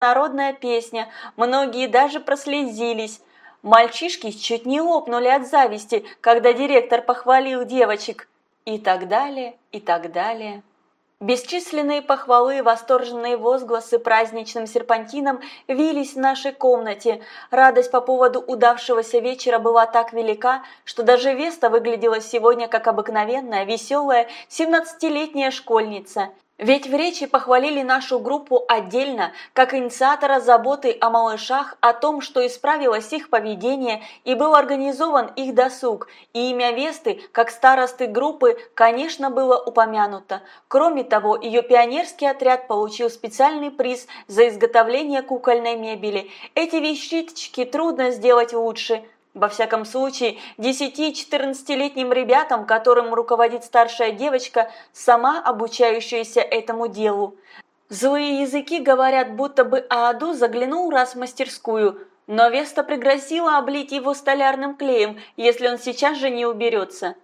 народная песня, многие даже прослезились. Мальчишки чуть не лопнули от зависти, когда директор похвалил девочек. И так далее, и так далее. Бесчисленные похвалы восторженные возгласы праздничным серпантином вились в нашей комнате. Радость по поводу удавшегося вечера была так велика, что даже Веста выглядела сегодня как обыкновенная, веселая, семнадцатилетняя школьница. Ведь в речи похвалили нашу группу отдельно, как инициатора заботы о малышах, о том, что исправилось их поведение и был организован их досуг, и имя Весты, как старосты группы, конечно, было упомянуто. Кроме того, ее пионерский отряд получил специальный приз за изготовление кукольной мебели. Эти вещички трудно сделать лучше – во всяком случае, 10-14-летним ребятам, которым руководит старшая девочка, сама обучающаяся этому делу. Злые языки говорят, будто бы Ааду заглянул раз в мастерскую, но Веста пригрозила облить его столярным клеем, если он сейчас же не уберется.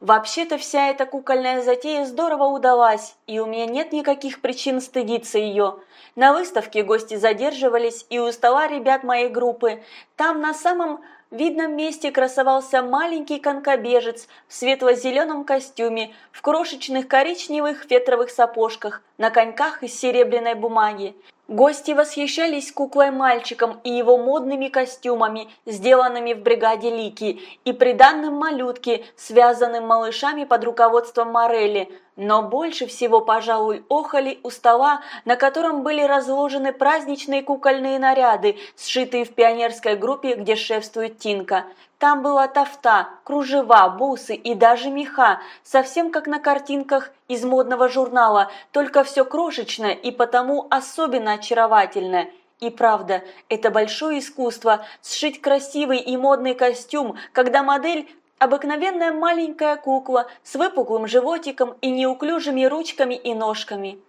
Вообще-то вся эта кукольная затея здорово удалась, и у меня нет никаких причин стыдиться ее. На выставке гости задерживались, и у стола ребят моей группы. Там на самом видном месте красовался маленький конкобежец в светло-зеленом костюме, в крошечных коричневых фетровых сапожках, на коньках из серебряной бумаги. Гости восхищались куклой-мальчиком и его модными костюмами, сделанными в бригаде Лики, и приданным малютке, связанным малышами под руководством Морелли, но больше всего, пожалуй, охали у стола, на котором были разложены праздничные кукольные наряды, сшитые в пионерской группе, где шефствует Тинка. Там была тафта, кружева, бусы и даже меха, совсем как на картинках из модного журнала, только все крошечное и потому особенно очаровательное. И правда, это большое искусство – сшить красивый и модный костюм, когда модель обыкновенная маленькая кукла с выпуклым животиком и неуклюжими ручками и ножками.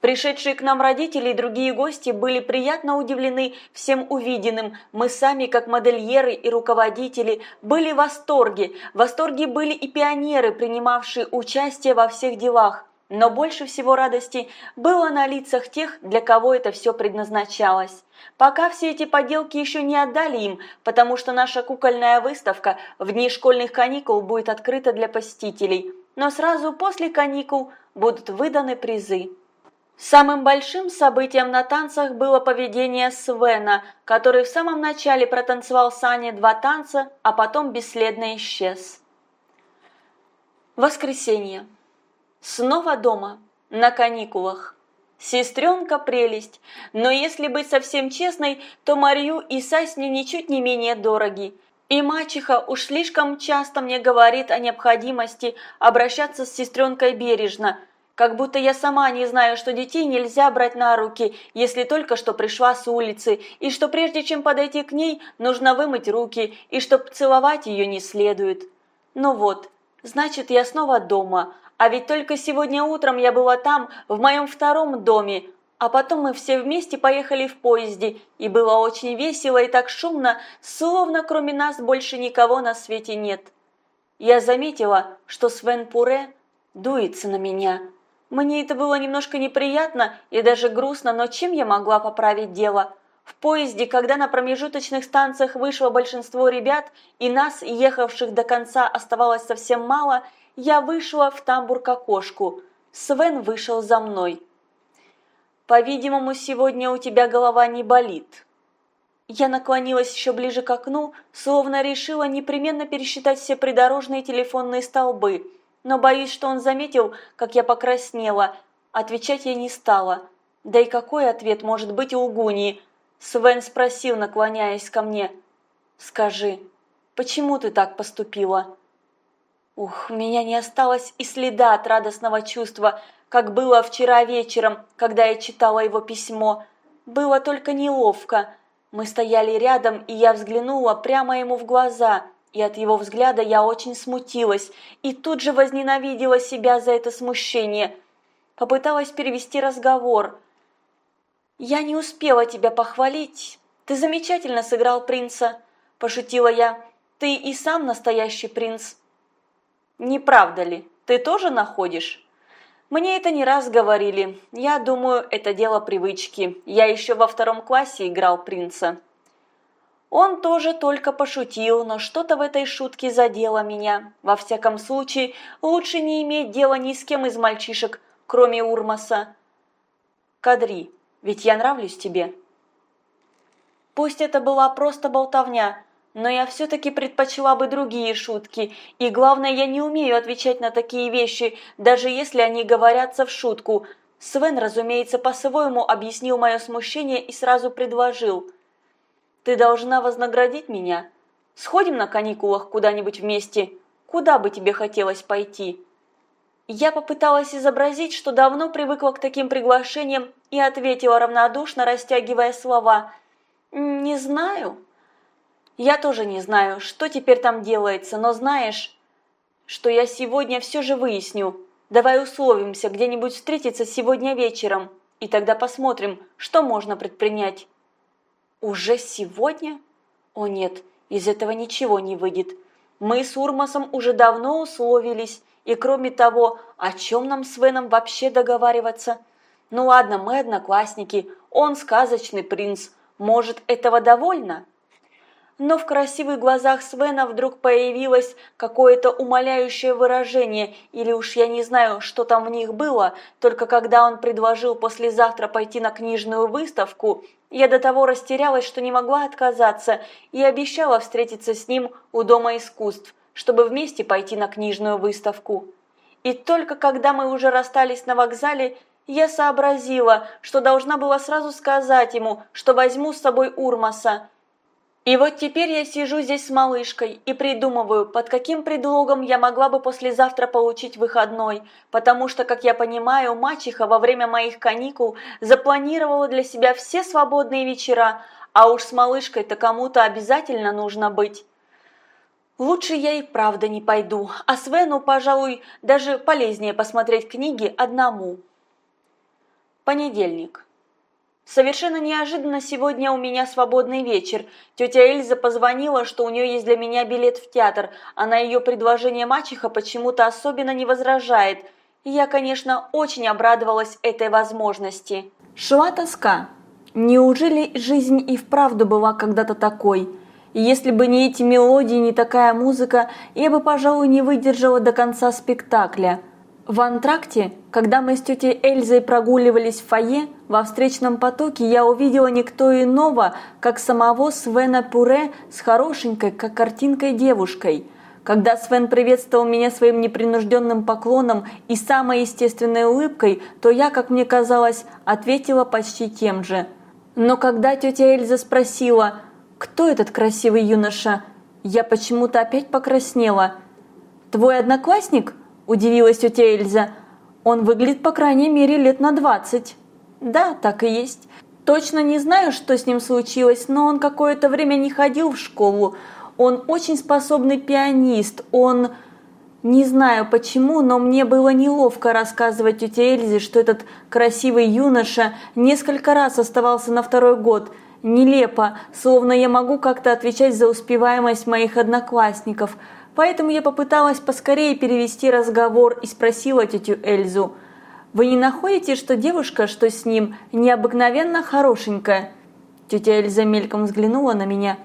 Пришедшие к нам родители и другие гости были приятно удивлены всем увиденным. Мы сами, как модельеры и руководители, были в восторге. В восторге были и пионеры, принимавшие участие во всех делах. Но больше всего радости было на лицах тех, для кого это все предназначалось. Пока все эти поделки еще не отдали им, потому что наша кукольная выставка в дни школьных каникул будет открыта для посетителей. Но сразу после каникул будут выданы призы. Самым большим событием на танцах было поведение Свена, который в самом начале протанцевал с Аней два танца, а потом бесследно исчез. Воскресенье. Снова дома, на каникулах. Сестренка прелесть, но если быть совсем честной, то Марью и Сасне ничуть не менее дороги. И мачеха уж слишком часто мне говорит о необходимости обращаться с сестренкой бережно, как будто я сама не знаю, что детей нельзя брать на руки, если только что пришла с улицы, и что прежде чем подойти к ней, нужно вымыть руки, и что целовать ее не следует. Ну вот, значит, я снова дома, а ведь только сегодня утром я была там, в моем втором доме, а потом мы все вместе поехали в поезде, и было очень весело и так шумно, словно кроме нас больше никого на свете нет. Я заметила, что Свен Пуре дуется на меня. Мне это было немножко неприятно и даже грустно, но чем я могла поправить дело? В поезде, когда на промежуточных станциях вышло большинство ребят, и нас, ехавших до конца, оставалось совсем мало – я вышла в тамбур к окошку. Свен вышел за мной. «По-видимому, сегодня у тебя голова не болит». Я наклонилась еще ближе к окну, словно решила непременно пересчитать все придорожные телефонные столбы, но боюсь, что он заметил, как я покраснела. Отвечать я не стала. Да и какой ответ может быть у Лгунии? Свен спросил, наклоняясь ко мне. «Скажи, почему ты так поступила?» Ух, у меня не осталось и следа от радостного чувства, как было вчера вечером, когда я читала его письмо. Было только неловко. Мы стояли рядом, и я взглянула прямо ему в глаза, и от его взгляда я очень смутилась, и тут же возненавидела себя за это смущение. Попыталась перевести разговор. «Я не успела тебя похвалить. Ты замечательно сыграл принца», – пошутила я. «Ты и сам настоящий принц». Не правда ли? Ты тоже находишь? Мне это не раз говорили. Я думаю, это дело привычки. Я еще во втором классе играл принца. Он тоже только пошутил, но что-то в этой шутке задело меня. Во всяком случае, лучше не иметь дела ни с кем из мальчишек, кроме Урмаса. Кадри, ведь я нравлюсь тебе. Пусть это была просто болтовня, но я все-таки предпочла бы другие шутки, и главное, я не умею отвечать на такие вещи, даже если они говорятся в шутку. Свен, разумеется, по-своему объяснил мое смущение и сразу предложил – ты должна вознаградить меня. Сходим на каникулах куда-нибудь вместе. Куда бы тебе хотелось пойти?» Я попыталась изобразить, что давно привыкла к таким приглашениям и ответила равнодушно, растягивая слова. «Не знаю». «Я тоже не знаю, что теперь там делается, но знаешь, что я сегодня все же выясню. Давай условимся где-нибудь встретиться сегодня вечером, и тогда посмотрим, что можно предпринять». Уже сегодня? О нет, из этого ничего не выйдет. Мы с Урмасом уже давно условились, и кроме того, о чем нам с Веном вообще договариваться? Ну ладно, мы одноклассники, он сказочный принц, может, этого довольно? Но в красивых глазах Свена вдруг появилось какое-то умоляющее выражение, или уж я не знаю, что там в них было, только когда он предложил послезавтра пойти на книжную выставку, я до того растерялась, что не могла отказаться, и обещала встретиться с ним у Дома искусств, чтобы вместе пойти на книжную выставку. И только когда мы уже расстались на вокзале, я сообразила, что должна была сразу сказать ему, что возьму с собой Урмаса, и вот теперь я сижу здесь с малышкой и придумываю, под каким предлогом я могла бы послезавтра получить выходной, потому что, как я понимаю, мачеха во время моих каникул запланировала для себя все свободные вечера, а уж с малышкой-то кому-то обязательно нужно быть. Лучше я и правда не пойду, а Свену, пожалуй, даже полезнее посмотреть книги одному. Понедельник. Совершенно неожиданно сегодня у меня свободный вечер. Тетя Эльза позвонила, что у нее есть для меня билет в театр, а на ее предложение мачеха почему-то особенно не возражает. И я, конечно, очень обрадовалась этой возможности. Шла тоска. Неужели жизнь и вправду была когда-то такой? Если бы не эти мелодии, не такая музыка, я бы, пожалуй, не выдержала до конца спектакля. В антракте, когда мы с тетей Эльзой прогуливались в фойе, во встречном потоке я увидела никто иного, как самого Свена Пуре с хорошенькой, как картинкой девушкой. Когда Свен приветствовал меня своим непринужденным поклоном и самой естественной улыбкой, то я, как мне казалось, ответила почти тем же. Но когда тетя Эльза спросила, кто этот красивый юноша, я почему-то опять покраснела. «Твой одноклассник?» – удивилась тетя Эльза. «Он выглядит, по крайней мере, лет на двадцать». «Да, так и есть. Точно не знаю, что с ним случилось, но он какое-то время не ходил в школу. Он очень способный пианист, он...» Не знаю почему, но мне было неловко рассказывать тете Эльзе, что этот красивый юноша несколько раз оставался на второй год. Нелепо, словно я могу как-то отвечать за успеваемость моих одноклассников – Поэтому я попыталась поскорее перевести разговор и спросила тетю Эльзу, «Вы не находите, что девушка, что с ним, необыкновенно хорошенькая?» Тетя Эльза мельком взглянула на меня.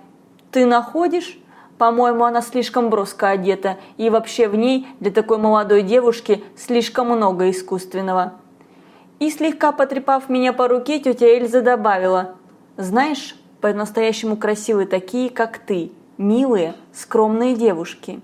«Ты находишь?» По-моему, она слишком броско одета, и вообще в ней для такой молодой девушки слишком много искусственного. И слегка потрепав меня по руке, тетя Эльза добавила, «Знаешь, по-настоящему красивые такие, как ты, милые, скромные девушки.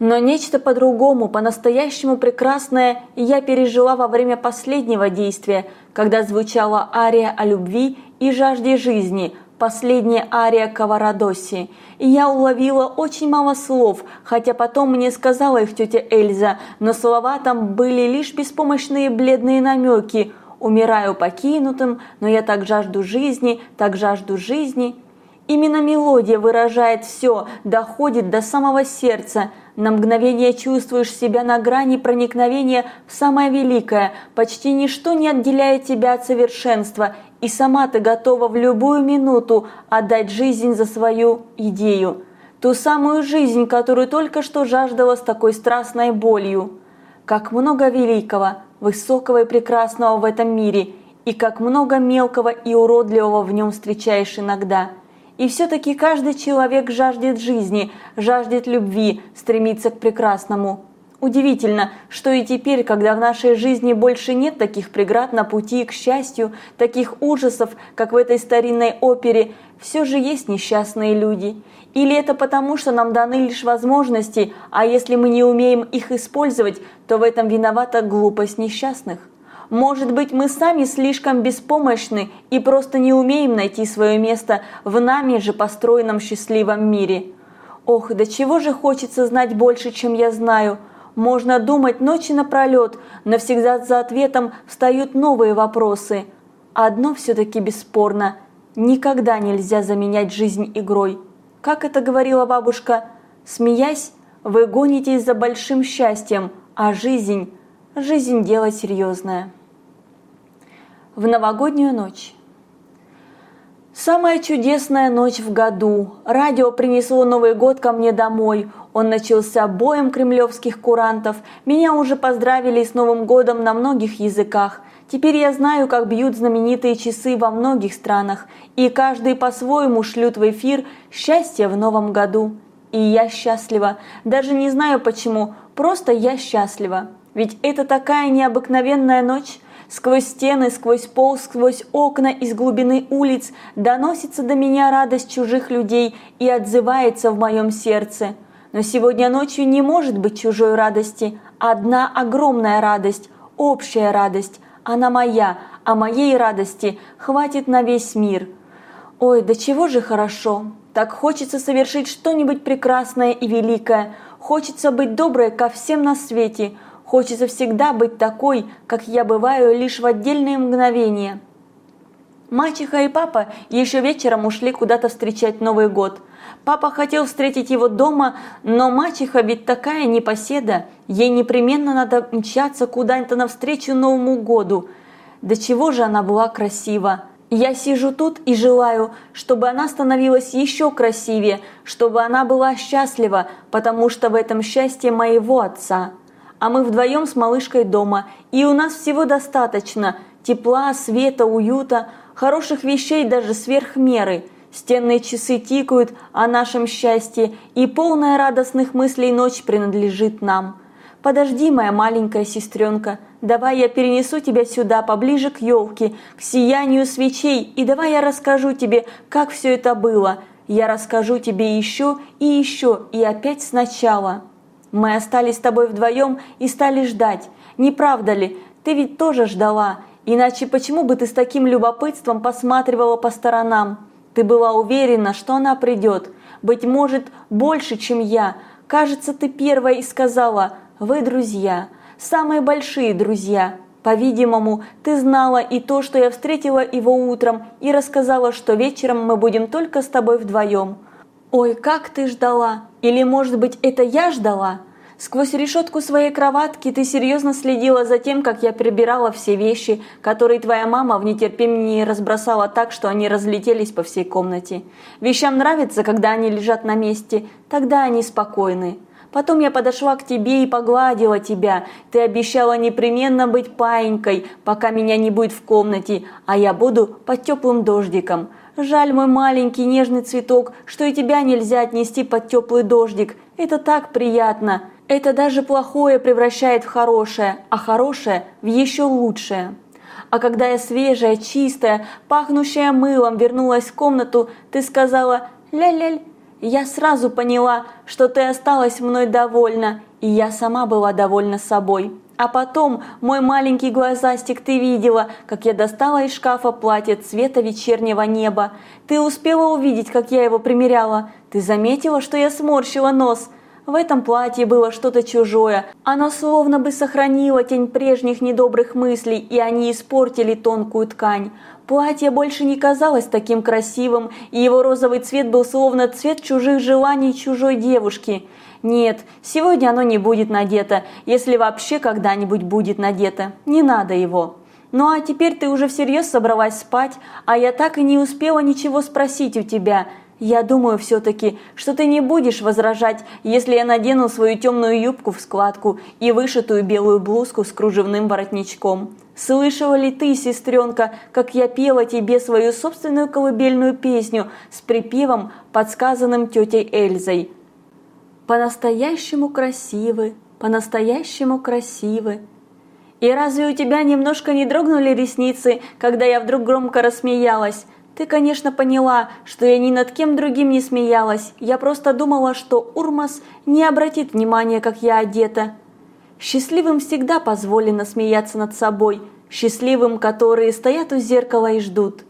Но нечто по-другому, по-настоящему прекрасное я пережила во время последнего действия, когда звучала ария о любви и жажде жизни, последняя ария Каварадоси. И я уловила очень мало слов, хотя потом мне сказала их тетя Эльза, но слова там были лишь беспомощные бледные намеки. Умираю покинутым, но я так жажду жизни, так жажду жизни. Именно мелодия выражает все, доходит до самого сердца. На мгновение чувствуешь себя на грани проникновения в самое великое, почти ничто не отделяет тебя от совершенства, и сама ты готова в любую минуту отдать жизнь за свою идею. Ту самую жизнь, которую только что жаждала с такой страстной болью. Как много великого высокого и прекрасного в этом мире, и как много мелкого и уродливого в нем встречаешь иногда. И все-таки каждый человек жаждет жизни, жаждет любви, стремится к прекрасному. Удивительно, что и теперь, когда в нашей жизни больше нет таких преград на пути к счастью, таких ужасов, как в этой старинной опере, все же есть несчастные люди. Или это потому, что нам даны лишь возможности, а если мы не умеем их использовать, то в этом виновата глупость несчастных? Может быть, мы сами слишком беспомощны и просто не умеем найти свое место в нами же построенном счастливом мире. Ох, до чего же хочется знать больше, чем я знаю – можно думать ночи напролет, но всегда за ответом встают новые вопросы. Одно все-таки бесспорно – никогда нельзя заменять жизнь игрой. Как это говорила бабушка, смеясь, вы гонитесь за большим счастьем, а жизнь, жизнь – дело серьезное. В новогоднюю ночь. Самая чудесная ночь в году. Радио принесло Новый год ко мне домой. Он начался боем кремлевских курантов. Меня уже поздравили с Новым годом на многих языках. Теперь я знаю, как бьют знаменитые часы во многих странах. И каждый по-своему шлют в эфир счастье в Новом году. И я счастлива. Даже не знаю почему, просто я счастлива. Ведь это такая необыкновенная ночь. Сквозь стены, сквозь пол, сквозь окна из глубины улиц доносится до меня радость чужих людей и отзывается в моем сердце. Но сегодня ночью не может быть чужой радости. Одна огромная радость, общая радость. Она моя, а моей радости хватит на весь мир. Ой, да чего же хорошо. Так хочется совершить что-нибудь прекрасное и великое. Хочется быть доброй ко всем на свете. Хочется всегда быть такой, как я бываю лишь в отдельные мгновения. Мачеха и папа еще вечером ушли куда-то встречать Новый год. Папа хотел встретить его дома, но мачеха ведь такая непоседа, ей непременно надо мчаться куда-то навстречу Новому году. До чего же она была красива! Я сижу тут и желаю, чтобы она становилась еще красивее, чтобы она была счастлива, потому что в этом счастье моего отца а мы вдвоем с малышкой дома, и у нас всего достаточно – тепла, света, уюта, хороших вещей даже сверх меры. Стенные часы тикают о нашем счастье, и полная радостных мыслей ночь принадлежит нам. Подожди, моя маленькая сестренка, давай я перенесу тебя сюда, поближе к елке, к сиянию свечей, и давай я расскажу тебе, как все это было. Я расскажу тебе еще и еще, и опять сначала. Мы остались с тобой вдвоем и стали ждать. Не правда ли? Ты ведь тоже ждала. Иначе почему бы ты с таким любопытством посматривала по сторонам? Ты была уверена, что она придет. Быть может, больше, чем я. Кажется, ты первая и сказала «Вы друзья, самые большие друзья». По-видимому, ты знала и то, что я встретила его утром и рассказала, что вечером мы будем только с тобой вдвоем. Ой, как ты ждала! Или, может быть, это я ждала? Сквозь решетку своей кроватки ты серьезно следила за тем, как я прибирала все вещи, которые твоя мама в нетерпении разбросала так, что они разлетелись по всей комнате. Вещам нравится, когда они лежат на месте, тогда они спокойны. Потом я подошла к тебе и погладила тебя. Ты обещала непременно быть паинькой, пока меня не будет в комнате, а я буду под теплым дождиком. Жаль, мой маленький нежный цветок, что и тебя нельзя отнести под теплый дождик. Это так приятно. Это даже плохое превращает в хорошее, а хорошее в еще лучшее. А когда я свежая, чистая, пахнущая мылом вернулась в комнату, ты сказала «ля-ляль». Я сразу поняла, что ты осталась мной довольна, и я сама была довольна собой. А потом, мой маленький глазастик, ты видела, как я достала из шкафа платье цвета вечернего неба. Ты успела увидеть, как я его примеряла. Ты заметила, что я сморщила нос. В этом платье было что-то чужое. Оно словно бы сохранило тень прежних недобрых мыслей, и они испортили тонкую ткань. Платье больше не казалось таким красивым, и его розовый цвет был словно цвет чужих желаний чужой девушки. Нет, сегодня оно не будет надето, если вообще когда-нибудь будет надето. Не надо его. Ну а теперь ты уже всерьез собралась спать, а я так и не успела ничего спросить у тебя. Я думаю все-таки, что ты не будешь возражать, если я надену свою темную юбку в складку и вышитую белую блузку с кружевным воротничком. Слышала ли ты, сестренка, как я пела тебе свою собственную колыбельную песню с припевом, подсказанным тетей Эльзой? По-настоящему красивы, по-настоящему красивы. И разве у тебя немножко не дрогнули ресницы, когда я вдруг громко рассмеялась? Ты, конечно, поняла, что я ни над кем другим не смеялась. Я просто думала, что Урмас не обратит внимания, как я одета. Счастливым всегда позволено смеяться над собой, счастливым, которые стоят у зеркала и ждут.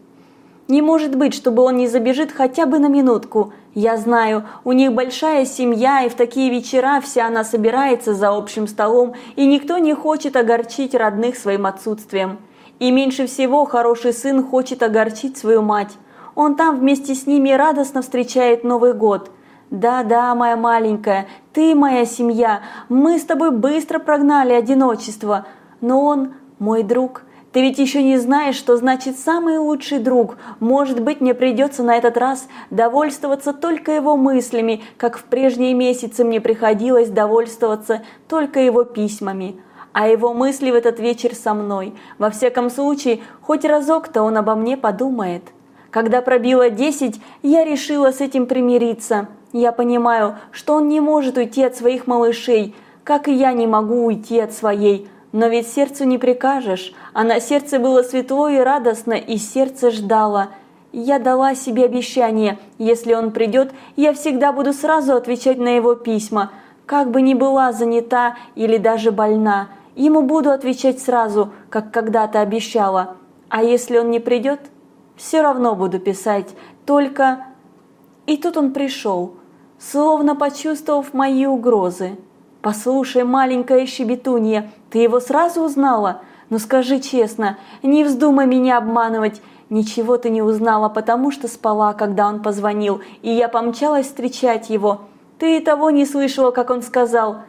Не может быть, чтобы он не забежит хотя бы на минутку. Я знаю, у них большая семья, и в такие вечера вся она собирается за общим столом, и никто не хочет огорчить родных своим отсутствием. И меньше всего хороший сын хочет огорчить свою мать. Он там вместе с ними радостно встречает Новый год. Да-да, моя маленькая, ты моя семья, мы с тобой быстро прогнали одиночество. Но он мой друг. Ты ведь еще не знаешь, что значит самый лучший друг. Может быть, мне придется на этот раз довольствоваться только его мыслями, как в прежние месяцы мне приходилось довольствоваться только его письмами а его мысли в этот вечер со мной. Во всяком случае, хоть разок-то он обо мне подумает. Когда пробило десять, я решила с этим примириться. Я понимаю, что он не может уйти от своих малышей, как и я не могу уйти от своей. Но ведь сердцу не прикажешь, а на сердце было светло и радостно, и сердце ждало. Я дала себе обещание, если он придет, я всегда буду сразу отвечать на его письма, как бы ни была занята или даже больна. Ему буду отвечать сразу, как когда-то обещала. А если он не придет, все равно буду писать, только... И тут он пришел, словно почувствовав мои угрозы. «Послушай, маленькая щебетунья, ты его сразу узнала? Ну скажи честно, не вздумай меня обманывать. Ничего ты не узнала, потому что спала, когда он позвонил, и я помчалась встречать его. Ты и того не слышала, как он сказал.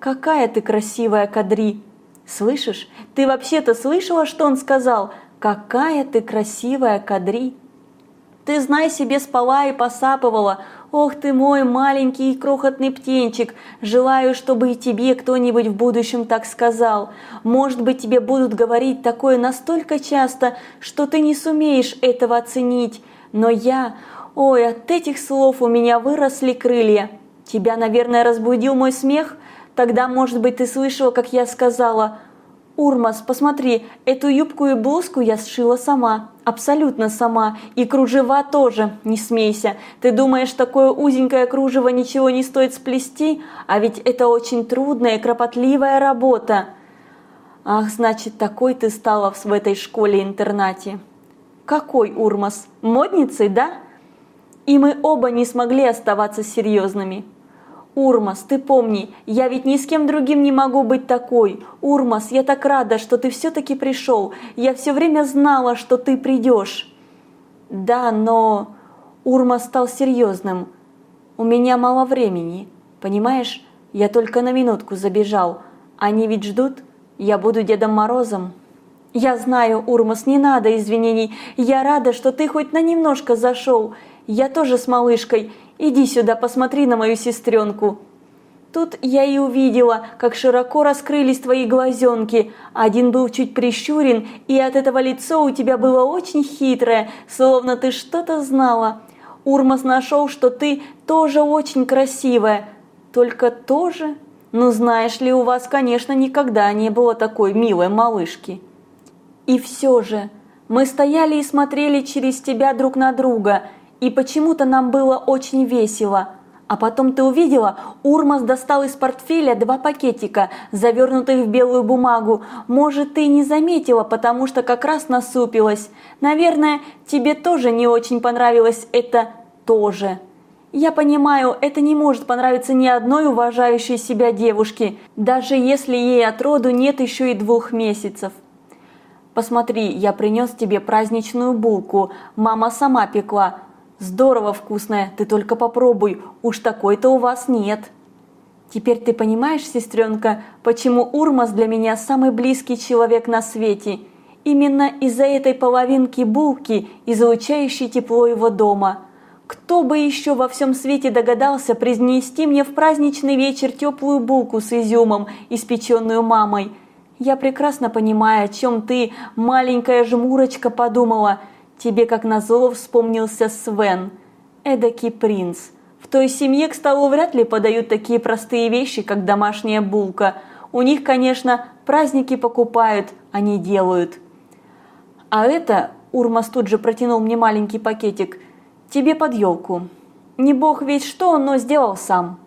Какая ты красивая, Кадри!» «Слышишь, ты вообще-то слышала, что он сказал? Какая ты красивая, Кадри!» «Ты, знай себе, спала и посапывала. Ох ты мой маленький и крохотный птенчик! Желаю, чтобы и тебе кто-нибудь в будущем так сказал. Может быть, тебе будут говорить такое настолько часто, что ты не сумеешь этого оценить. Но я... Ой, от этих слов у меня выросли крылья. Тебя, наверное, разбудил мой смех?» Тогда, может быть, ты слышала, как я сказала, «Урмас, посмотри, эту юбку и блузку я сшила сама, абсолютно сама, и кружева тоже, не смейся. Ты думаешь, такое узенькое кружево ничего не стоит сплести? А ведь это очень трудная и кропотливая работа». Ах, значит, такой ты стала в этой школе-интернате. Какой Урмас? Модницей, да? И мы оба не смогли оставаться серьезными. Урмас, ты помни, я ведь ни с кем другим не могу быть такой. Урмас, я так рада, что ты все-таки пришел. Я все время знала, что ты придешь. Да, но... Урмас стал серьезным. У меня мало времени. Понимаешь, я только на минутку забежал. Они ведь ждут. Я буду Дедом Морозом. Я знаю, Урмас, не надо извинений. Я рада, что ты хоть на немножко зашел. Я тоже с малышкой. Иди сюда, посмотри на мою сестренку». Тут я и увидела, как широко раскрылись твои глазенки. Один был чуть прищурен, и от этого лицо у тебя было очень хитрое, словно ты что-то знала. Урмас нашел, что ты тоже очень красивая. Только тоже? Ну знаешь ли, у вас, конечно, никогда не было такой милой малышки. И все же, мы стояли и смотрели через тебя друг на друга – и почему-то нам было очень весело. А потом ты увидела, Урмас достал из портфеля два пакетика, завернутых в белую бумагу. Может, ты не заметила, потому что как раз насупилась. Наверное, тебе тоже не очень понравилось это «тоже». Я понимаю, это не может понравиться ни одной уважающей себя девушке, даже если ей от роду нет еще и двух месяцев. Посмотри, я принес тебе праздничную булку, мама сама пекла, Здорово вкусная, ты только попробуй, уж такой-то у вас нет. Теперь ты понимаешь, сестренка, почему Урмас для меня самый близкий человек на свете? Именно из-за этой половинки булки, излучающей тепло его дома. Кто бы еще во всем свете догадался произнести мне в праздничный вечер теплую булку с изюмом, испеченную мамой? Я прекрасно понимаю, о чем ты, маленькая жмурочка, подумала. Тебе, как назло, вспомнился Свен, эдакий принц. В той семье к столу вряд ли подают такие простые вещи, как домашняя булка. У них, конечно, праздники покупают, а не делают. А это, Урмас тут же протянул мне маленький пакетик, тебе под елку. Не бог ведь что, но сделал сам.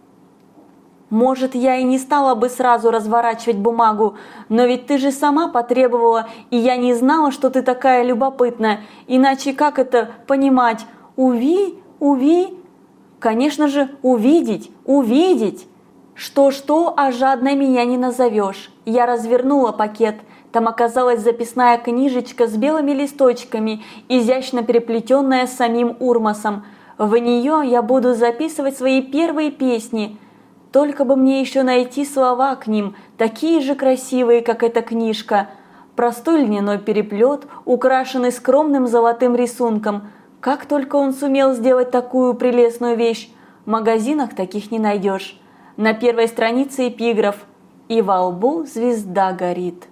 Может, я и не стала бы сразу разворачивать бумагу, но ведь ты же сама потребовала, и я не знала, что ты такая любопытная. Иначе как это понимать? Уви, уви, Конечно же, увидеть, увидеть. Что-что, а жадной меня не назовешь. Я развернула пакет. Там оказалась записная книжечка с белыми листочками, изящно переплетенная самим Урмасом. В нее я буду записывать свои первые песни. Только бы мне еще найти слова к ним, такие же красивые, как эта книжка. Простой льняной переплет, украшенный скромным золотым рисунком – как только он сумел сделать такую прелестную вещь, в магазинах таких не найдешь. На первой странице эпиграф «И во лбу звезда горит».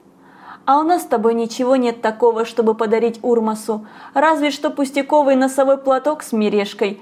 А у нас с тобой ничего нет такого, чтобы подарить Урмасу, разве что пустяковый носовой платок с мережкой.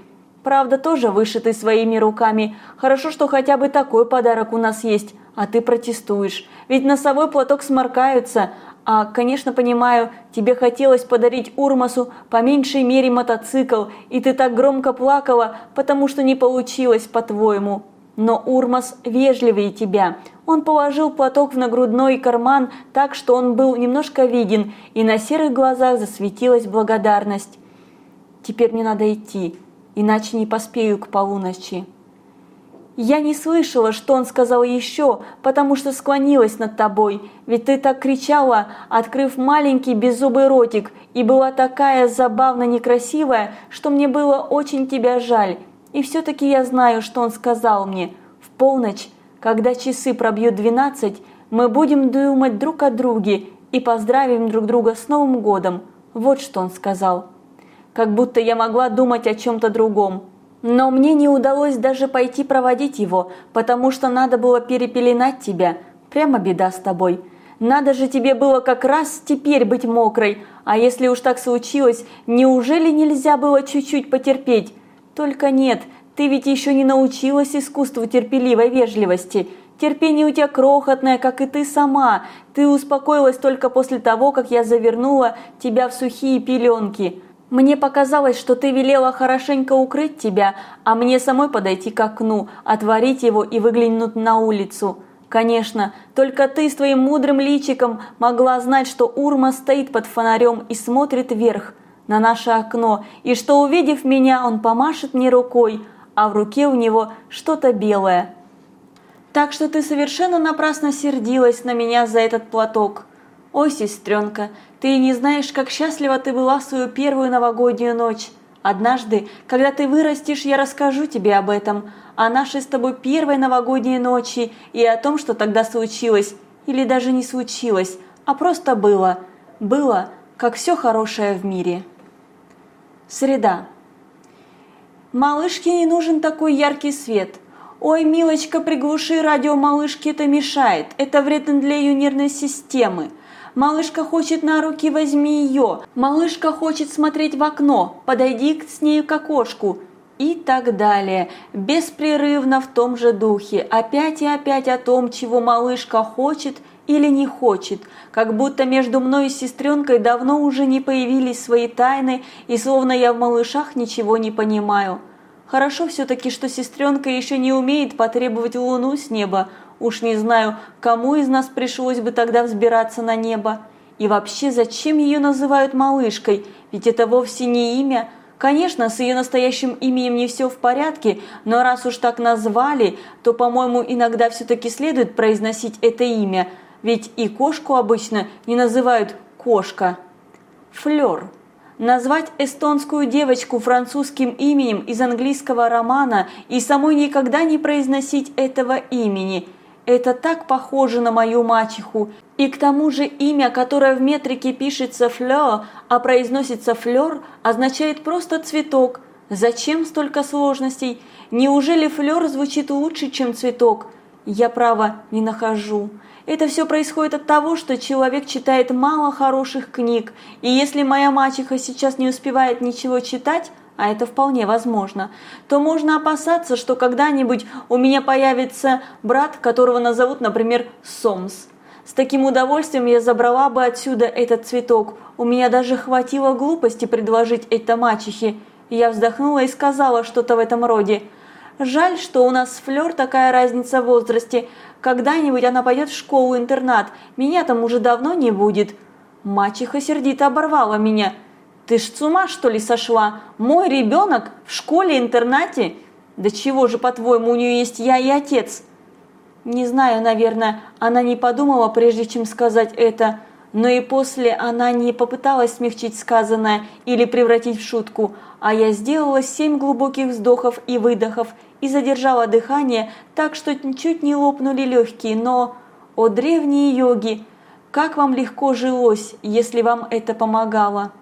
Правда, тоже вышитый своими руками. Хорошо, что хотя бы такой подарок у нас есть, а ты протестуешь. Ведь носовой платок сморкаются, а, конечно, понимаю, тебе хотелось подарить Урмасу по меньшей мере мотоцикл, и ты так громко плакала, потому что не получилось, по-твоему. Но Урмас вежливее тебя. Он положил платок в нагрудной карман так, что он был немножко виден, и на серых глазах засветилась благодарность. Теперь мне надо идти, иначе не поспею к полуночи. Я не слышала, что он сказал еще, потому что склонилась над тобой, ведь ты так кричала, открыв маленький беззубый ротик, и была такая забавно некрасивая, что мне было очень тебя жаль. И все-таки я знаю, что он сказал мне. В полночь, когда часы пробьют двенадцать, мы будем думать друг о друге и поздравим друг друга с Новым годом. Вот что он сказал. Как будто я могла думать о чем-то другом. Но мне не удалось даже пойти проводить его, потому что надо было перепеленать тебя. Прямо беда с тобой. Надо же тебе было как раз теперь быть мокрой. А если уж так случилось, неужели нельзя было чуть-чуть потерпеть? Только нет, ты ведь еще не научилась искусству терпеливой вежливости. Терпение у тебя крохотное, как и ты сама. Ты успокоилась только после того, как я завернула тебя в сухие пеленки. Мне показалось, что ты велела хорошенько укрыть тебя, а мне самой подойти к окну, отворить его и выглянуть на улицу. Конечно, только ты с твоим мудрым личиком могла знать, что Урма стоит под фонарем и смотрит вверх на наше окно, и что, увидев меня, он помашет мне рукой, а в руке у него что-то белое. Так что ты совершенно напрасно сердилась на меня за этот платок. Ой, сестренка, ты не знаешь, как счастлива ты была в свою первую новогоднюю ночь. Однажды, когда ты вырастешь, я расскажу тебе об этом, о нашей с тобой первой новогодней ночи и о том, что тогда случилось, или даже не случилось, а просто было. Было, как все хорошее в мире. Среда. Малышке не нужен такой яркий свет. Ой, милочка, приглуши радио малышке, это мешает. Это вредно для ее нервной системы. Малышка хочет на руки, возьми ее. Малышка хочет смотреть в окно, подойди с ней к окошку. И так далее. Беспрерывно в том же духе. Опять и опять о том, чего малышка хочет или не хочет. Как будто между мной и сестренкой давно уже не появились свои тайны, и словно я в малышах ничего не понимаю. Хорошо все-таки, что сестренка еще не умеет потребовать луну с неба, Уж не знаю, кому из нас пришлось бы тогда взбираться на небо. И вообще, зачем ее называют малышкой? Ведь это вовсе не имя. Конечно, с ее настоящим именем не все в порядке, но раз уж так назвали, то, по-моему, иногда все-таки следует произносить это имя. Ведь и кошку обычно не называют кошка. Флёр. Назвать эстонскую девочку французским именем из английского романа и самой никогда не произносить этого имени – это так похоже на мою мачеху. И к тому же имя, которое в метрике пишется «флё», а произносится «флёр», означает просто «цветок». Зачем столько сложностей? Неужели флёр звучит лучше, чем цветок? Я, право, не нахожу. Это все происходит от того, что человек читает мало хороших книг, и если моя мачеха сейчас не успевает ничего читать, а это вполне возможно, то можно опасаться, что когда-нибудь у меня появится брат, которого назовут, например, Сомс. С таким удовольствием я забрала бы отсюда этот цветок. У меня даже хватило глупости предложить это мачехе. Я вздохнула и сказала что-то в этом роде. Жаль, что у нас с Флёр такая разница в возрасте. Когда-нибудь она пойдет в школу-интернат. Меня там уже давно не будет. Мачеха сердито оборвала меня. Ты ж с ума, что ли, сошла? Мой ребенок в школе-интернате? Да чего же, по-твоему, у нее есть я и отец? Не знаю, наверное, она не подумала, прежде чем сказать это, но и после она не попыталась смягчить сказанное или превратить в шутку, а я сделала семь глубоких вздохов и выдохов и задержала дыхание так, что чуть не лопнули легкие, но... О, древние йоги! Как вам легко жилось, если вам это помогало!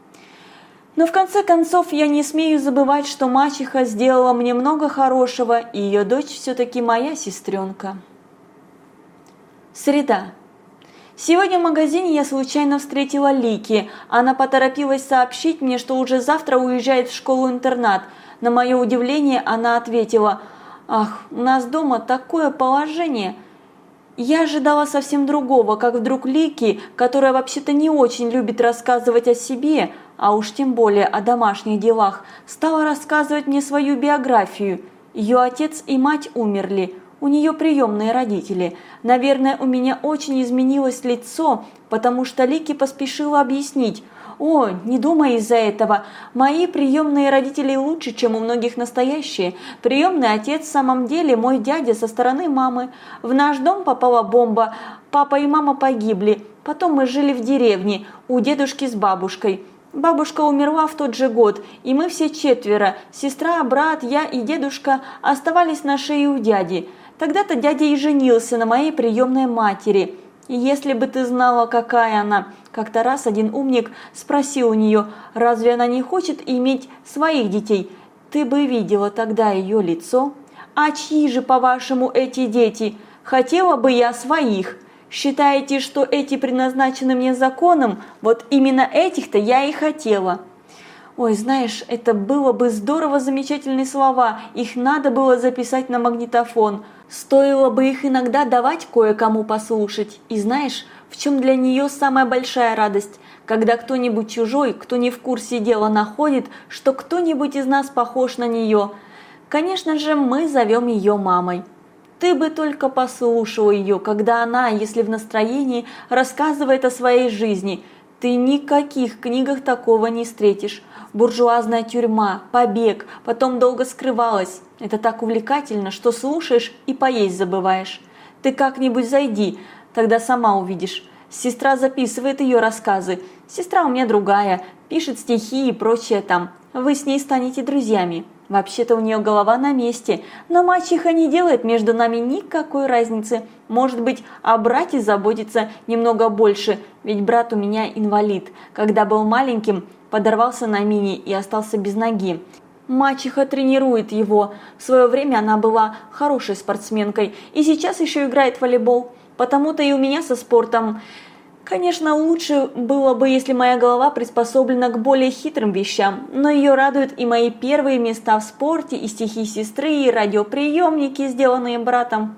Но в конце концов я не смею забывать, что мачеха сделала мне много хорошего, и ее дочь все-таки моя сестренка. Среда. Сегодня в магазине я случайно встретила Лики. Она поторопилась сообщить мне, что уже завтра уезжает в школу-интернат. На мое удивление она ответила, «Ах, у нас дома такое положение». Я ожидала совсем другого, как вдруг Лики, которая вообще-то не очень любит рассказывать о себе, а уж тем более о домашних делах, стала рассказывать мне свою биографию. Ее отец и мать умерли, у нее приемные родители. Наверное, у меня очень изменилось лицо, потому что Лики поспешила объяснить. «О, не думай из-за этого. Мои приемные родители лучше, чем у многих настоящие. Приемный отец в самом деле мой дядя со стороны мамы. В наш дом попала бомба. Папа и мама погибли. Потом мы жили в деревне у дедушки с бабушкой. Бабушка умерла в тот же год, и мы все четверо, сестра, брат, я и дедушка, оставались на шее у дяди. Тогда-то дядя и женился на моей приемной матери. И если бы ты знала, какая она, как-то раз один умник спросил у нее, разве она не хочет иметь своих детей? Ты бы видела тогда ее лицо. А чьи же, по-вашему, эти дети? Хотела бы я своих. Считаете, что эти предназначены мне законом? Вот именно этих-то я и хотела. Ой, знаешь, это было бы здорово замечательные слова, их надо было записать на магнитофон. Стоило бы их иногда давать кое-кому послушать. И знаешь, в чем для нее самая большая радость? Когда кто-нибудь чужой, кто не в курсе дела, находит, что кто-нибудь из нас похож на нее. Конечно же, мы зовем ее мамой. Ты бы только послушал ее, когда она, если в настроении, рассказывает о своей жизни. Ты никаких книгах такого не встретишь буржуазная тюрьма, побег, потом долго скрывалась. Это так увлекательно, что слушаешь и поесть забываешь. Ты как-нибудь зайди, тогда сама увидишь. Сестра записывает ее рассказы. Сестра у меня другая, пишет стихи и прочее там. Вы с ней станете друзьями. Вообще-то у нее голова на месте, но мачеха не делает между нами никакой разницы. Может быть, о брате заботится немного больше, ведь брат у меня инвалид. Когда был маленьким, подорвался на мини и остался без ноги. Мачеха тренирует его. В свое время она была хорошей спортсменкой и сейчас еще играет в волейбол. Потому-то и у меня со спортом Конечно, лучше было бы, если моя голова приспособлена к более хитрым вещам, но ее радуют и мои первые места в спорте, и стихи сестры, и радиоприемники, сделанные братом.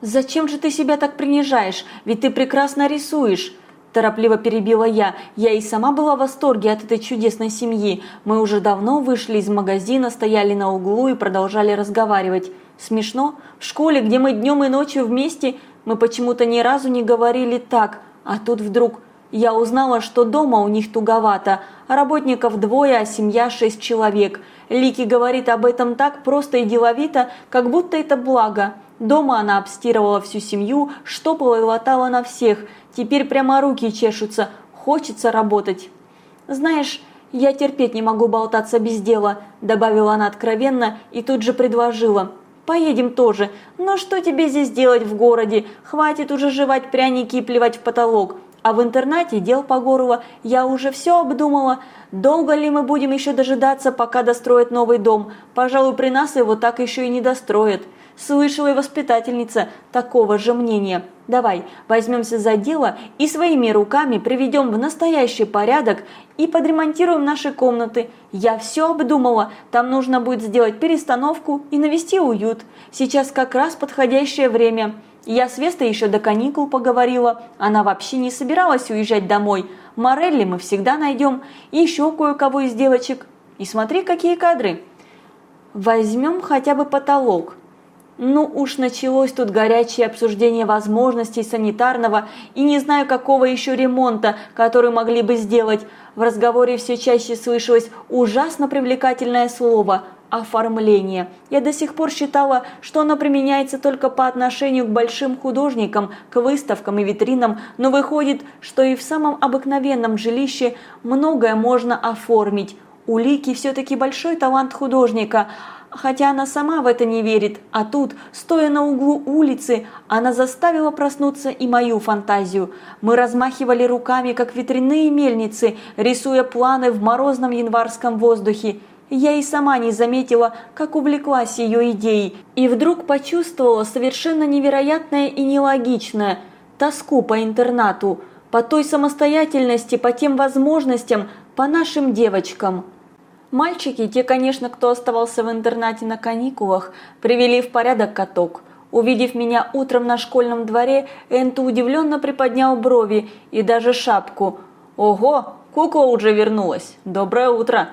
«Зачем же ты себя так принижаешь? Ведь ты прекрасно рисуешь!» Торопливо перебила я. Я и сама была в восторге от этой чудесной семьи. Мы уже давно вышли из магазина, стояли на углу и продолжали разговаривать. Смешно? В школе, где мы днем и ночью вместе, мы почему-то ни разу не говорили так – а тут вдруг я узнала, что дома у них туговато, работников двое, а семья шесть человек. Лики говорит об этом так просто и деловито, как будто это благо. Дома она обстирывала всю семью, штопала и латала на всех. Теперь прямо руки чешутся, хочется работать. Знаешь, я терпеть не могу болтаться без дела, добавила она откровенно и тут же предложила. Поедем тоже. Но что тебе здесь делать в городе? Хватит уже жевать пряники и плевать в потолок. А в интернате дел по горло, я уже все обдумала. Долго ли мы будем еще дожидаться, пока достроят новый дом? Пожалуй, при нас его так еще и не достроят. Слышала и воспитательница такого же мнения. Давай, возьмемся за дело и своими руками приведем в настоящий порядок и подремонтируем наши комнаты. Я все обдумала, там нужно будет сделать перестановку и навести уют. Сейчас как раз подходящее время. Я с Вестой еще до каникул поговорила, она вообще не собиралась уезжать домой. Морелли мы всегда найдем, и еще кое-кого из девочек. И смотри, какие кадры. Возьмем хотя бы потолок. Ну уж началось тут горячее обсуждение возможностей санитарного и не знаю какого еще ремонта, который могли бы сделать. В разговоре все чаще слышалось ужасно привлекательное слово оформление. Я до сих пор считала, что оно применяется только по отношению к большим художникам, к выставкам и витринам, но выходит, что и в самом обыкновенном жилище многое можно оформить. У Лики все-таки большой талант художника – хотя она сама в это не верит, а тут, стоя на углу улицы, она заставила проснуться и мою фантазию. Мы размахивали руками, как ветряные мельницы, рисуя планы в морозном январском воздухе. Я и сама не заметила, как увлеклась ее идеей, и вдруг почувствовала совершенно невероятное и нелогичное – тоску по интернату, по той самостоятельности, по тем возможностям, по нашим девочкам. Мальчики, те, конечно, кто оставался в интернате на каникулах, привели в порядок каток. Увидев меня утром на школьном дворе, Энту удивленно приподнял брови и даже шапку. «Ого, кукла уже вернулась! Доброе утро!»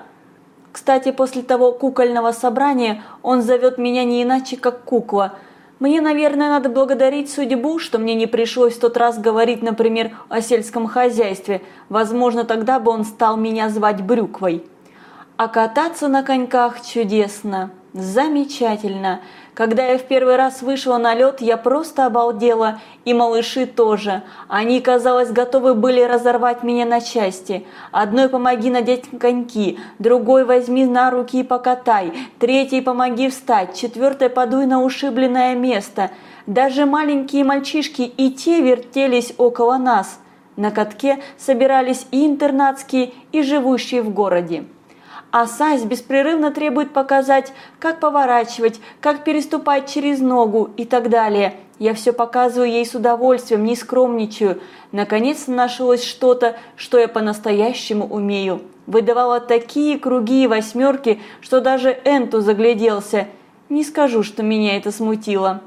Кстати, после того кукольного собрания он зовет меня не иначе, как кукла. Мне, наверное, надо благодарить судьбу, что мне не пришлось в тот раз говорить, например, о сельском хозяйстве. Возможно, тогда бы он стал меня звать Брюквой. А кататься на коньках чудесно, замечательно. Когда я в первый раз вышла на лед, я просто обалдела, и малыши тоже. Они, казалось, готовы были разорвать меня на части. Одной помоги надеть коньки, другой возьми на руки и покатай, третий помоги встать, четвертой подуй на ушибленное место. Даже маленькие мальчишки и те вертелись около нас. На катке собирались и интернатские, и живущие в городе а Сайс беспрерывно требует показать, как поворачивать, как переступать через ногу и так далее. Я все показываю ей с удовольствием, не скромничаю. Наконец нашлось что-то, что я по-настоящему умею. Выдавала такие круги и восьмерки, что даже Энту загляделся. Не скажу, что меня это смутило.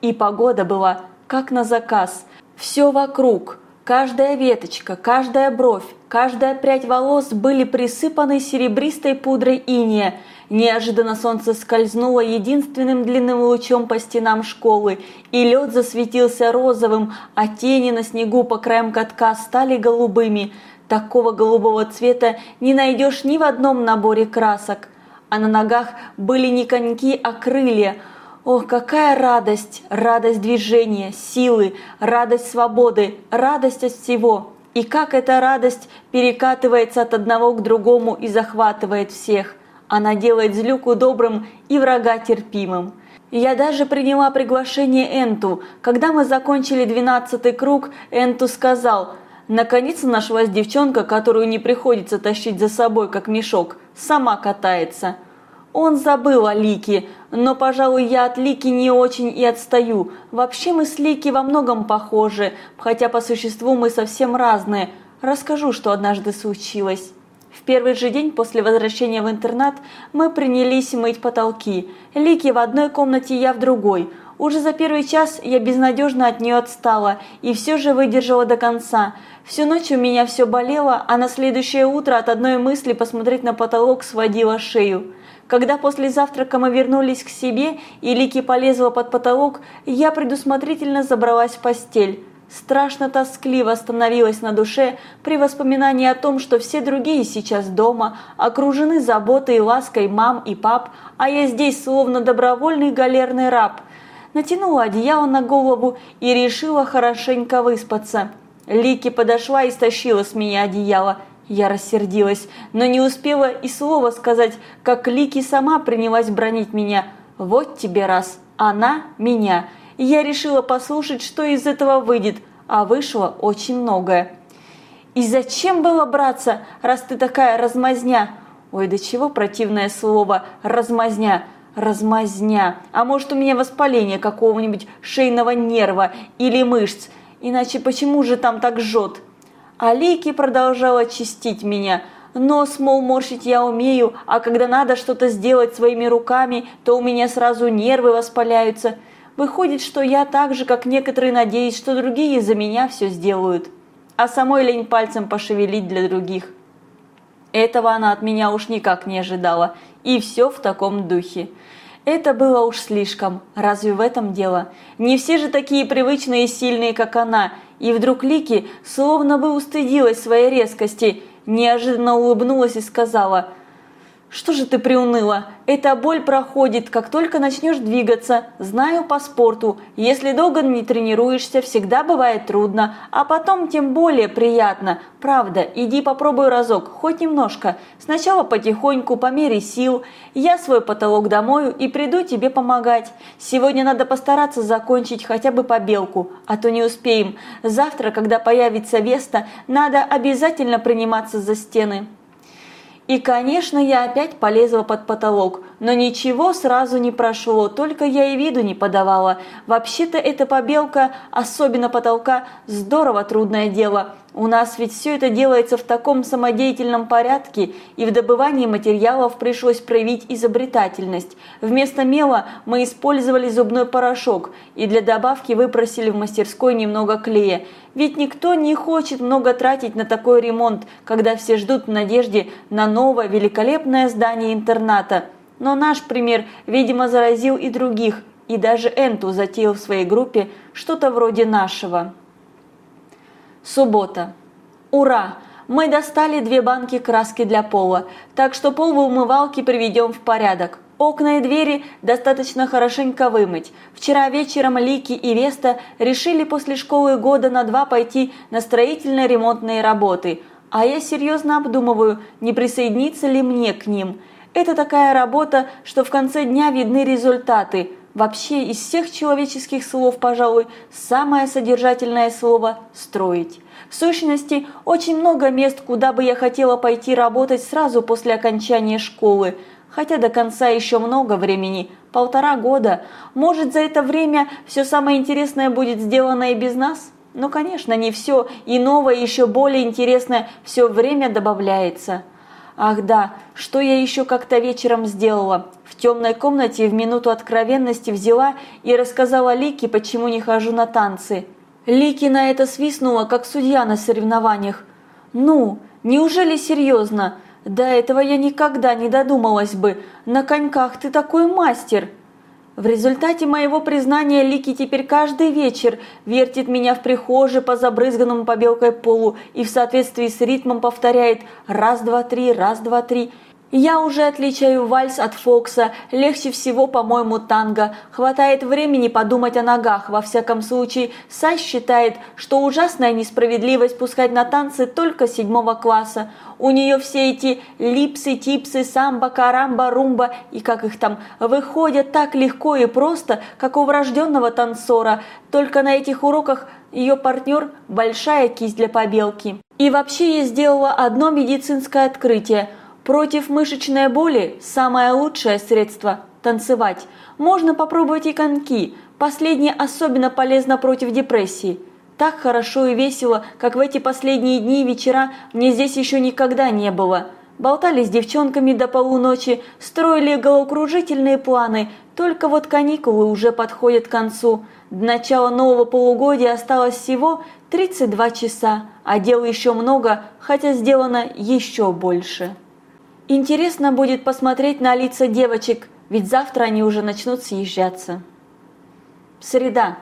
И погода была как на заказ. Все вокруг – Каждая веточка, каждая бровь, каждая прядь волос были присыпаны серебристой пудрой иния. Неожиданно солнце скользнуло единственным длинным лучом по стенам школы, и лед засветился розовым, а тени на снегу по краям катка стали голубыми. Такого голубого цвета не найдешь ни в одном наборе красок. А на ногах были не коньки, а крылья – Ох, какая радость! Радость движения, силы, радость свободы, радость от всего. И как эта радость перекатывается от одного к другому и захватывает всех. Она делает злюку добрым и врага терпимым. Я даже приняла приглашение Энту. Когда мы закончили двенадцатый круг, Энту сказал, «Наконец нашлась девчонка, которую не приходится тащить за собой, как мешок. Сама катается». Он забыл о Лике, но, пожалуй, я от Лики не очень и отстаю. Вообще мы с Лики во многом похожи, хотя по существу мы совсем разные. Расскажу, что однажды случилось. В первый же день после возвращения в интернат мы принялись мыть потолки. Лики в одной комнате, я в другой. Уже за первый час я безнадежно от нее отстала и все же выдержала до конца. Всю ночь у меня все болело, а на следующее утро от одной мысли посмотреть на потолок сводила шею. Когда после завтрака мы вернулись к себе и Лики полезла под потолок, я предусмотрительно забралась в постель. Страшно тоскливо становилось на душе при воспоминании о том, что все другие сейчас дома, окружены заботой и лаской мам и пап, а я здесь словно добровольный галерный раб. Натянула одеяло на голову и решила хорошенько выспаться. Лики подошла и стащила с меня одеяло – я рассердилась, но не успела и слова сказать, как Лики сама принялась бронить меня. Вот тебе раз, она меня. И я решила послушать, что из этого выйдет, а вышло очень многое. И зачем было браться, раз ты такая размазня? Ой, до чего противное слово «размазня». Размазня. А может у меня воспаление какого-нибудь шейного нерва или мышц? Иначе почему же там так жжет? А Лики продолжала чистить меня. Нос, мол, морщить я умею, а когда надо что-то сделать своими руками, то у меня сразу нервы воспаляются. Выходит, что я так же, как некоторые, надеюсь, что другие за меня все сделают. А самой лень пальцем пошевелить для других. Этого она от меня уж никак не ожидала. И все в таком духе. Это было уж слишком. Разве в этом дело? Не все же такие привычные и сильные, как она. И вдруг Лики словно бы устыдилась своей резкости, неожиданно улыбнулась и сказала – что же ты приуныла? Эта боль проходит, как только начнешь двигаться. Знаю по спорту. Если долго не тренируешься, всегда бывает трудно, а потом тем более приятно. Правда, иди попробуй разок, хоть немножко. Сначала потихоньку, по мере сил. Я свой потолок домою и приду тебе помогать. Сегодня надо постараться закончить хотя бы побелку, а то не успеем. Завтра, когда появится Веста, надо обязательно приниматься за стены. И, конечно, я опять полезла под потолок, но ничего сразу не прошло, только я и виду не подавала. Вообще-то эта побелка, особенно потолка, здорово трудное дело. У нас ведь все это делается в таком самодеятельном порядке, и в добывании материалов пришлось проявить изобретательность. Вместо мела мы использовали зубной порошок, и для добавки выпросили в мастерской немного клея. Ведь никто не хочет много тратить на такой ремонт, когда все ждут в надежде на новое великолепное здание интерната. Но наш пример, видимо, заразил и других, и даже Энту затеял в своей группе что-то вроде нашего. Суббота. Ура! Мы достали две банки краски для пола, так что пол в умывалке приведем в порядок. Окна и двери достаточно хорошенько вымыть. Вчера вечером Лики и Веста решили после школы года на два пойти на строительно-ремонтные работы. А я серьезно обдумываю, не присоединиться ли мне к ним. Это такая работа, что в конце дня видны результаты. Вообще из всех человеческих слов, пожалуй, самое содержательное слово «строить». В сущности, очень много мест, куда бы я хотела пойти работать сразу после окончания школы – хотя до конца еще много времени, полтора года. Может, за это время все самое интересное будет сделано и без нас? Ну, конечно, не все, и новое, еще более интересное все время добавляется. Ах да, что я еще как-то вечером сделала? В темной комнате в минуту откровенности взяла и рассказала Лике, почему не хожу на танцы. Лики на это свистнула, как судья на соревнованиях. «Ну, неужели серьезно? До этого я никогда не додумалась бы. На коньках ты такой мастер. В результате моего признания Лики теперь каждый вечер вертит меня в прихожей по забрызганному побелкой полу и в соответствии с ритмом повторяет «раз, два, три, раз, два, три». Я уже отличаю вальс от Фокса, легче всего, по-моему, танго. Хватает времени подумать о ногах. Во всяком случае, Сай считает, что ужасная несправедливость пускать на танцы только седьмого класса. У нее все эти липсы, типсы, самбо, карамба, румба и как их там выходят так легко и просто, как у врожденного танцора. Только на этих уроках ее партнер – большая кисть для побелки. И вообще я сделала одно медицинское открытие – Против мышечной боли самое лучшее средство – танцевать. Можно попробовать и коньки. Последнее особенно полезно против депрессии. Так хорошо и весело, как в эти последние дни и вечера мне здесь еще никогда не было. Болтали с девчонками до полуночи, строили головокружительные планы, только вот каникулы уже подходят к концу. До начала нового полугодия осталось всего 32 часа, а дел еще много, хотя сделано еще больше. Интересно будет посмотреть на лица девочек, ведь завтра они уже начнут съезжаться. Среда.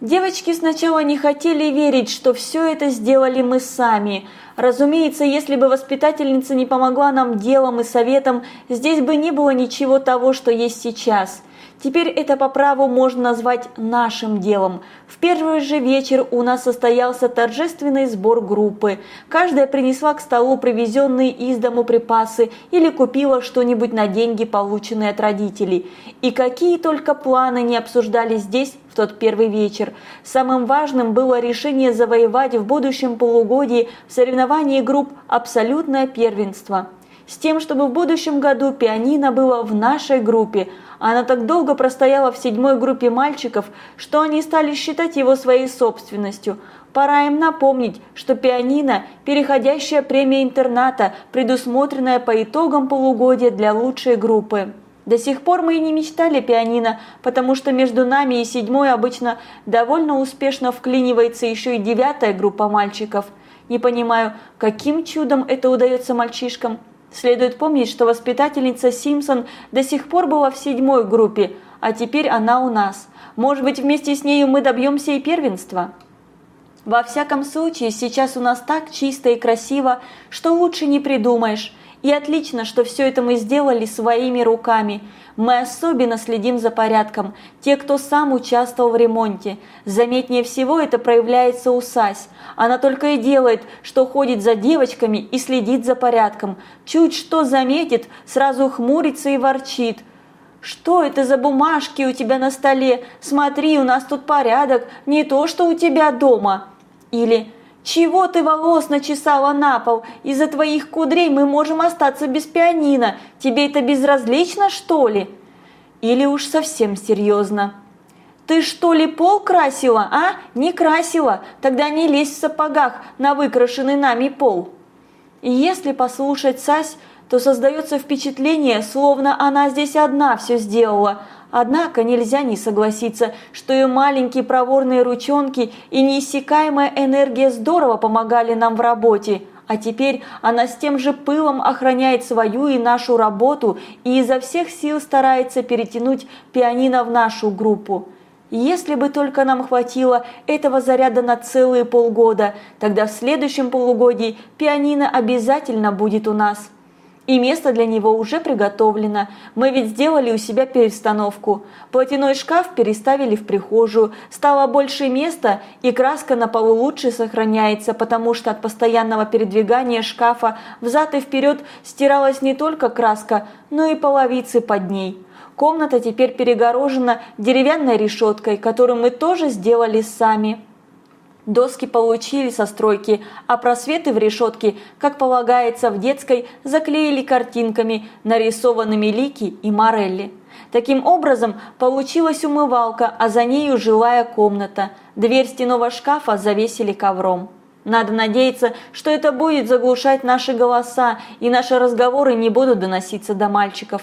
Девочки сначала не хотели верить, что все это сделали мы сами. Разумеется, если бы воспитательница не помогла нам делом и советом, здесь бы не было ничего того, что есть сейчас. Теперь это по праву можно назвать нашим делом. В первый же вечер у нас состоялся торжественный сбор группы. Каждая принесла к столу привезенные из дому припасы или купила что-нибудь на деньги, полученные от родителей. И какие только планы не обсуждали здесь в тот первый вечер. Самым важным было решение завоевать в будущем полугодии в соревновании групп абсолютное первенство с тем, чтобы в будущем году пианино было в нашей группе. Она так долго простояла в седьмой группе мальчиков, что они стали считать его своей собственностью. Пора им напомнить, что пианино – переходящая премия интерната, предусмотренная по итогам полугодия для лучшей группы. До сих пор мы и не мечтали пианино, потому что между нами и седьмой обычно довольно успешно вклинивается еще и девятая группа мальчиков. Не понимаю, каким чудом это удается мальчишкам – Следует помнить, что воспитательница Симпсон до сих пор была в седьмой группе, а теперь она у нас. Может быть, вместе с нею мы добьемся и первенства? Во всяком случае, сейчас у нас так чисто и красиво, что лучше не придумаешь. И отлично, что все это мы сделали своими руками. Мы особенно следим за порядком, те, кто сам участвовал в ремонте. Заметнее всего это проявляется у Сась. Она только и делает, что ходит за девочками и следит за порядком. Чуть что заметит, сразу хмурится и ворчит. «Что это за бумажки у тебя на столе? Смотри, у нас тут порядок, не то, что у тебя дома». Или «Чего ты волос начесала на пол? Из-за твоих кудрей мы можем остаться без пианино. Тебе это безразлично, что ли?» Или уж совсем серьезно. «Ты что ли пол красила, а? Не красила? Тогда не лезь в сапогах на выкрашенный нами пол». И если послушать Сась, то создается впечатление, словно она здесь одна все сделала – Однако нельзя не согласиться, что и маленькие проворные ручонки, и неиссякаемая энергия здорово помогали нам в работе. А теперь она с тем же пылом охраняет свою и нашу работу и изо всех сил старается перетянуть пианино в нашу группу. Если бы только нам хватило этого заряда на целые полгода, тогда в следующем полугодии пианино обязательно будет у нас. И место для него уже приготовлено. Мы ведь сделали у себя перестановку. Платяной шкаф переставили в прихожую. Стало больше места, и краска на полу лучше сохраняется, потому что от постоянного передвигания шкафа взад и вперед стиралась не только краска, но и половицы под ней. Комната теперь перегорожена деревянной решеткой, которую мы тоже сделали сами. Доски получили со стройки, а просветы в решетке, как полагается в детской, заклеили картинками, нарисованными Лики и Морелли. Таким образом, получилась умывалка, а за нею жилая комната. Дверь стенового шкафа завесили ковром. Надо надеяться, что это будет заглушать наши голоса, и наши разговоры не будут доноситься до мальчиков.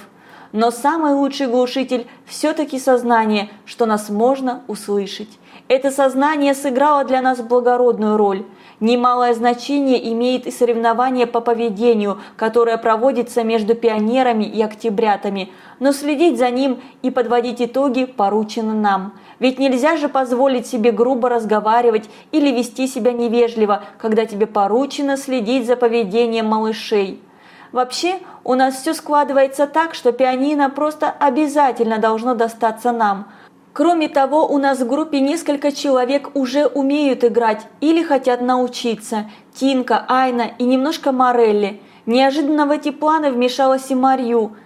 Но самый лучший глушитель все-таки сознание, что нас можно услышать. Это сознание сыграло для нас благородную роль. Немалое значение имеет и соревнование по поведению, которое проводится между пионерами и октябрятами, но следить за ним и подводить итоги поручено нам. Ведь нельзя же позволить себе грубо разговаривать или вести себя невежливо, когда тебе поручено следить за поведением малышей. Вообще, у нас все складывается так, что пианино просто обязательно должно достаться нам – Кроме того, у нас в группе несколько человек уже умеют играть или хотят научиться. Тинка, Айна и немножко Морелли. Неожиданно в эти планы вмешалась и Марью.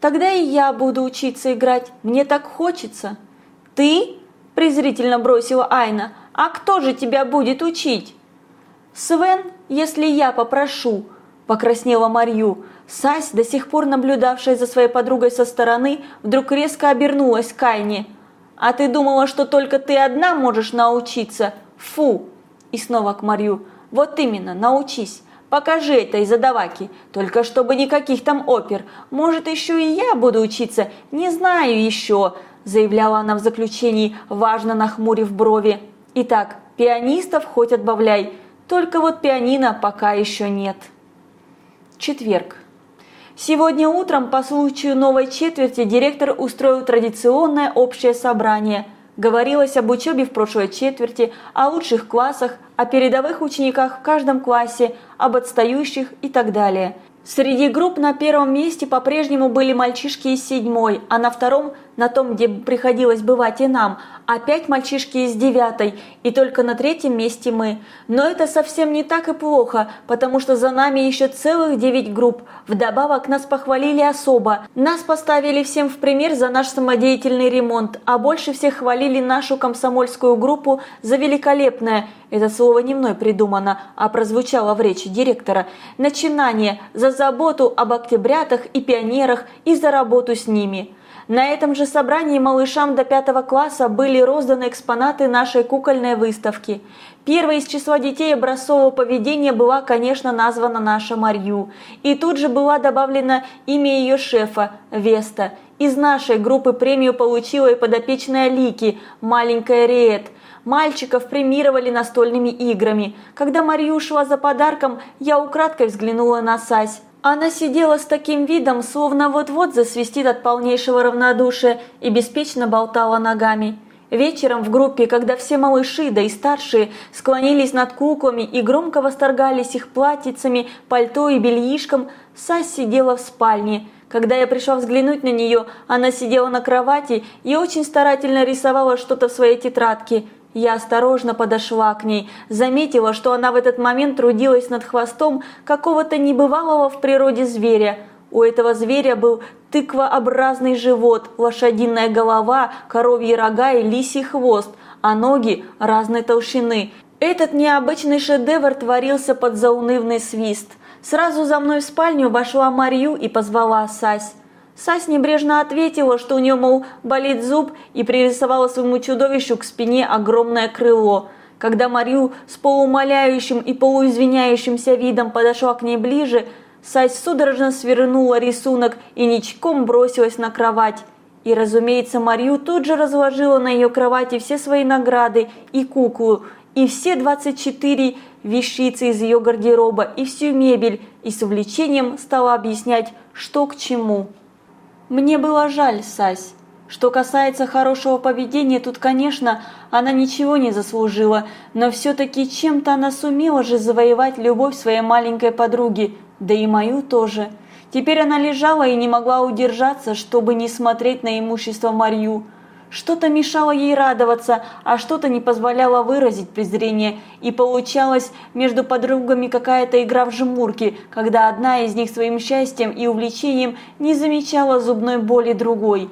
Тогда и я буду учиться играть, мне так хочется. Ты? презрительно бросила Айна. А кто же тебя будет учить? Свен, если я попрошу, покраснела Марью. Сась, до сих пор наблюдавшая за своей подругой со стороны, вдруг резко обернулась к Айне. А ты думала, что только ты одна можешь научиться? Фу!» И снова к Марью. «Вот именно, научись. Покажи это из задаваки. Только чтобы никаких там опер. Может, еще и я буду учиться. Не знаю еще», заявляла она в заключении, важно нахмурив брови. «Итак, пианистов хоть отбавляй. Только вот пианино пока еще нет». Четверг. Сегодня утром по случаю новой четверти директор устроил традиционное общее собрание. Говорилось об учебе в прошлой четверти, о лучших классах, о передовых учениках в каждом классе, об отстающих и так далее. Среди групп на первом месте по-прежнему были мальчишки из седьмой, а на втором, на том, где приходилось бывать и нам, опять мальчишки из девятой, и только на третьем месте мы. Но это совсем не так и плохо, потому что за нами еще целых девять групп. Вдобавок нас похвалили особо. Нас поставили всем в пример за наш самодеятельный ремонт, а больше всех хвалили нашу комсомольскую группу за великолепное – это слово не мной придумано, а прозвучало в речи директора. Начинание за заботу об октябрятах и пионерах и за работу с ними. На этом же собрании малышам до пятого класса были розданы экспонаты нашей кукольной выставки. Первой из числа детей образцового поведения была, конечно, названа наша Марью. И тут же была добавлена имя ее шефа – Веста. Из нашей группы премию получила и подопечная Лики, маленькая Риет – Мальчиков премировали настольными играми. Когда Мария ушла за подарком, я украдкой взглянула на Сась. Она сидела с таким видом, словно вот-вот засвистит от полнейшего равнодушия и беспечно болтала ногами. Вечером в группе, когда все малыши, да и старшие, склонились над куклами и громко восторгались их платьицами, пальто и бельишком, Сась сидела в спальне. Когда я пришла взглянуть на нее, она сидела на кровати и очень старательно рисовала что-то в своей тетрадке. Я осторожно подошла к ней, заметила, что она в этот момент трудилась над хвостом какого-то небывалого в природе зверя. У этого зверя был тыквообразный живот, лошадиная голова, коровьи рога и лисий хвост, а ноги разной толщины. Этот необычный шедевр творился под заунывный свист. Сразу за мной в спальню вошла Марью и позвала Сась. Сась небрежно ответила, что у нее, мол, болит зуб, и пририсовала своему чудовищу к спине огромное крыло. Когда Марью с полуумоляющим и полуизвиняющимся видом подошла к ней ближе, Сась судорожно свернула рисунок и ничком бросилась на кровать. И, разумеется, Марью тут же разложила на ее кровати все свои награды и куклу, и все 24 вещицы из ее гардероба, и всю мебель, и с увлечением стала объяснять, что к чему. Мне было жаль Сась. Что касается хорошего поведения, тут, конечно, она ничего не заслужила, но все-таки чем-то она сумела же завоевать любовь своей маленькой подруги, да и мою тоже. Теперь она лежала и не могла удержаться, чтобы не смотреть на имущество Марью. Что-то мешало ей радоваться, а что-то не позволяло выразить презрение, и получалась между подругами какая-то игра в жмурки, когда одна из них своим счастьем и увлечением не замечала зубной боли другой.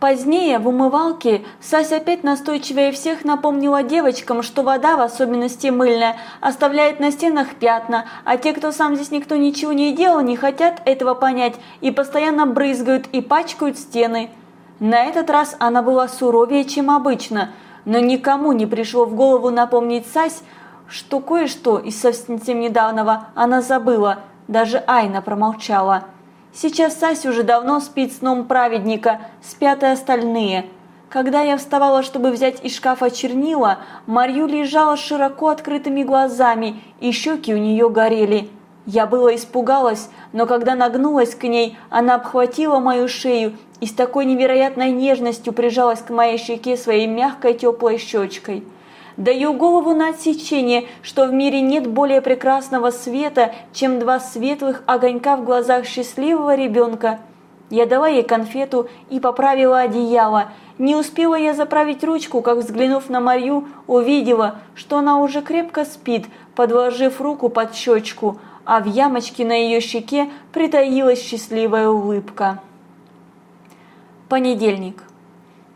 Позднее в умывалке Сася опять настойчивее всех напомнила девочкам, что вода, в особенности мыльная, оставляет на стенах пятна, а те, кто сам здесь никто ничего не делал, не хотят этого понять и постоянно брызгают и пачкают стены. На этот раз она была суровее, чем обычно, но никому не пришло в голову напомнить Сась, что кое-что из совсем недавнего она забыла, даже Айна промолчала. Сейчас Сась уже давно спит сном праведника, спят и остальные. Когда я вставала, чтобы взять из шкафа чернила, Марью лежала широко открытыми глазами, и щеки у нее горели. Я было испугалась, но когда нагнулась к ней, она обхватила мою шею и с такой невероятной нежностью прижалась к моей щеке своей мягкой теплой щечкой. Даю голову на отсечение, что в мире нет более прекрасного света, чем два светлых огонька в глазах счастливого ребенка. Я дала ей конфету и поправила одеяло. Не успела я заправить ручку, как, взглянув на Марью, увидела, что она уже крепко спит, подложив руку под щечку, а в ямочке на ее щеке притаилась счастливая улыбка. Понедельник.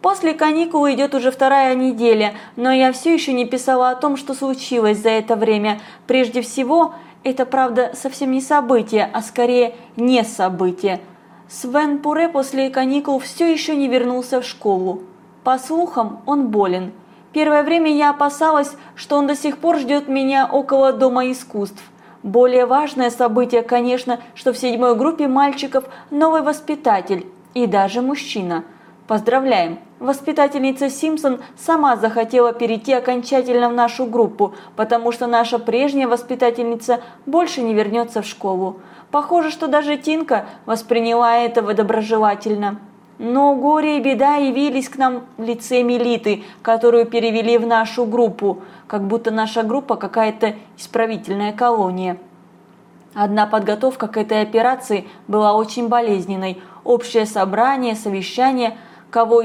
После каникул идет уже вторая неделя, но я все еще не писала о том, что случилось за это время. Прежде всего, это, правда, совсем не событие, а скорее не событие. Свен Пуре после каникул все еще не вернулся в школу. По слухам, он болен. Первое время я опасалась, что он до сих пор ждет меня около Дома искусств. Более важное событие, конечно, что в седьмой группе мальчиков новый воспитатель и даже мужчина. Поздравляем! Воспитательница Симпсон сама захотела перейти окончательно в нашу группу, потому что наша прежняя воспитательница больше не вернется в школу. Похоже, что даже Тинка восприняла этого доброжелательно. Но горе и беда явились к нам в лице Мелиты, которую перевели в нашу группу, как будто наша группа какая-то исправительная колония. Одна подготовка к этой операции была очень болезненной. Общее собрание, совещание, кого